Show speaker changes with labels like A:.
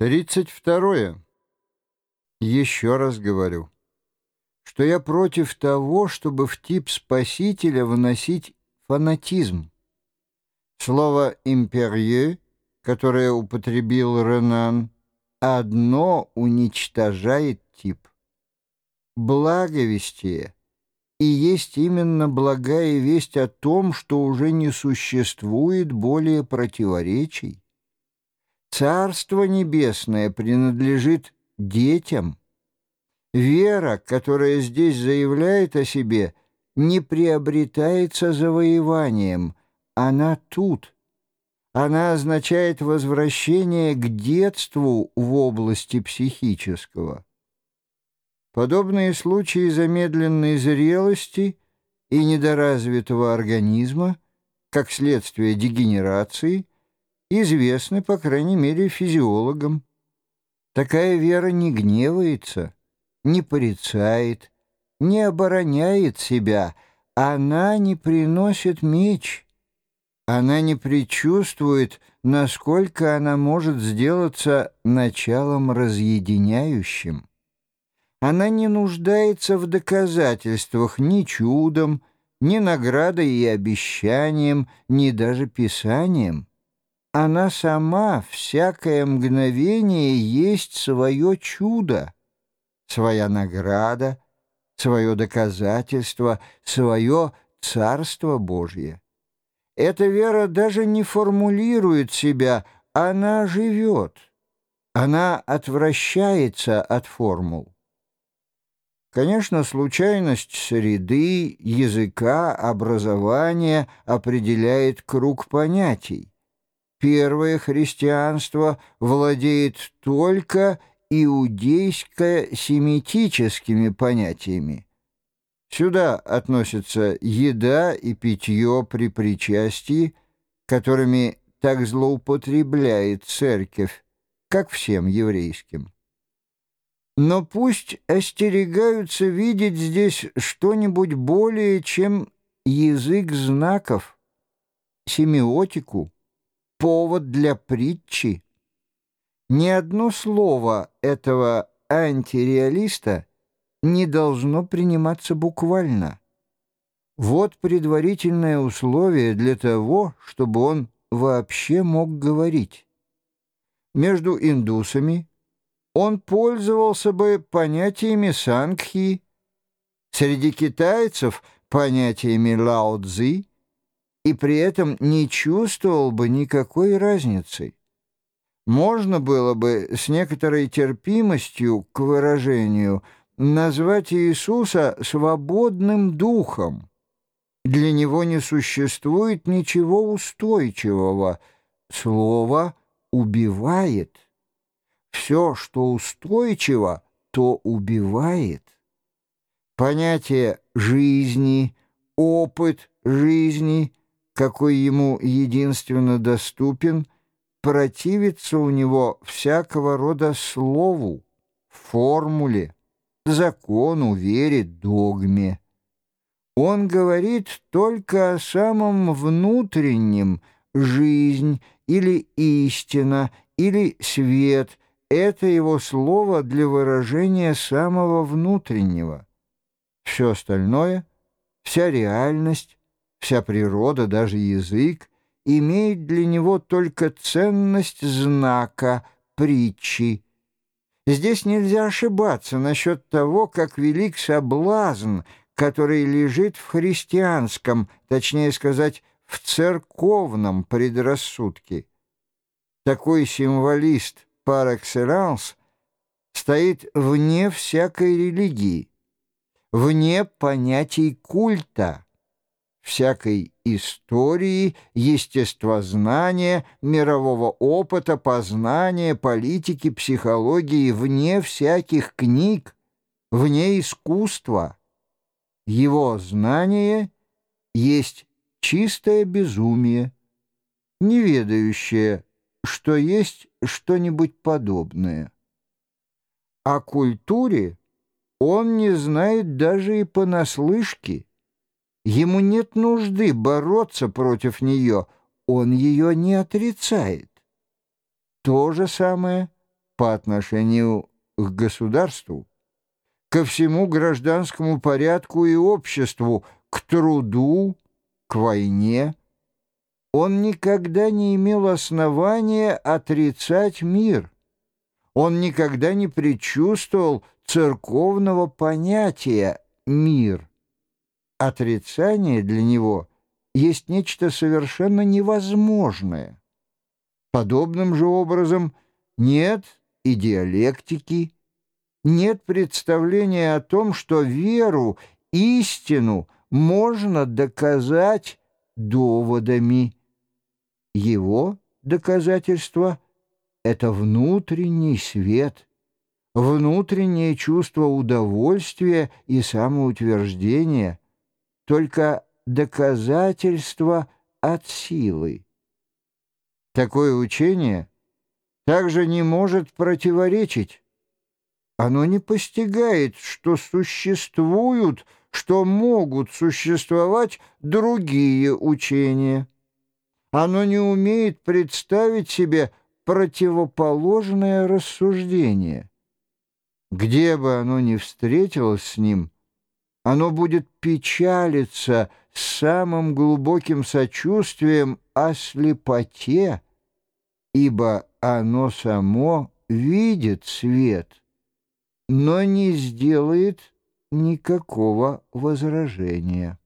A: Тридцать второе. Еще раз говорю, что я против того, чтобы в тип спасителя вносить фанатизм. Слово «имперье», которое употребил Ренан, одно уничтожает тип. Благовестие и есть именно благая весть о том, что уже не существует более противоречий. Царство Небесное принадлежит детям. Вера, которая здесь заявляет о себе, не приобретается завоеванием, она тут. Она означает возвращение к детству в области психического. Подобные случаи замедленной зрелости и недоразвитого организма, как следствие дегенерации, известны, по крайней мере, физиологам. Такая вера не гневается, не порицает, не обороняет себя, она не приносит меч, она не предчувствует, насколько она может сделаться началом разъединяющим. Она не нуждается в доказательствах ни чудом, ни наградой и обещанием, ни даже писанием. Она сама всякое мгновение есть свое чудо, своя награда, свое доказательство, свое Царство Божье. Эта вера даже не формулирует себя, она живет. Она отвращается от формул. Конечно, случайность среды, языка, образования определяет круг понятий. Первое христианство владеет только иудейско-семитическими понятиями. Сюда относятся еда и питье при причастии, которыми так злоупотребляет церковь, как всем еврейским. Но пусть остерегаются видеть здесь что-нибудь более, чем язык знаков, семиотику, повод для притчи. Ни одно слово этого антиреалиста не должно приниматься буквально. Вот предварительное условие для того, чтобы он вообще мог говорить. Между индусами он пользовался бы понятиями сангхи, среди китайцев — понятиями лао-цзи, и при этом не чувствовал бы никакой разницы. Можно было бы с некоторой терпимостью к выражению назвать Иисуса свободным духом. Для него не существует ничего устойчивого. Слово убивает. Все, что устойчиво, то убивает. Понятие жизни, опыт жизни — какой ему единственно доступен, противится у него всякого рода слову, формуле, закону, вере, догме. Он говорит только о самом внутреннем, жизнь или истина, или свет — это его слово для выражения самого внутреннего. Все остальное, вся реальность, Вся природа, даже язык, имеет для него только ценность знака, притчи. Здесь нельзя ошибаться насчет того, как велик соблазн, который лежит в христианском, точнее сказать, в церковном предрассудке. Такой символист par excellence стоит вне всякой религии, вне понятий культа всякой истории, естествознания, мирового опыта, познания, политики, психологии, вне всяких книг, вне искусства. Его знание есть чистое безумие, не ведающее, что есть что-нибудь подобное. О культуре он не знает даже и понаслышке, Ему нет нужды бороться против нее, он ее не отрицает. То же самое по отношению к государству, ко всему гражданскому порядку и обществу, к труду, к войне. Он никогда не имел основания отрицать мир. Он никогда не предчувствовал церковного понятия «мир». Отрицание для него есть нечто совершенно невозможное. Подобным же образом нет и диалектики, нет представления о том, что веру, истину можно доказать доводами. Его доказательство — это внутренний свет, внутреннее чувство удовольствия и самоутверждения, только доказательство от силы. Такое учение также не может противоречить. Оно не постигает, что существуют, что могут существовать другие учения. Оно не умеет представить себе противоположное рассуждение. Где бы оно ни встретилось с ним, оно будет печалиться с самым глубоким сочувствием о слепоте, ибо оно само видит свет, но не сделает никакого возражения.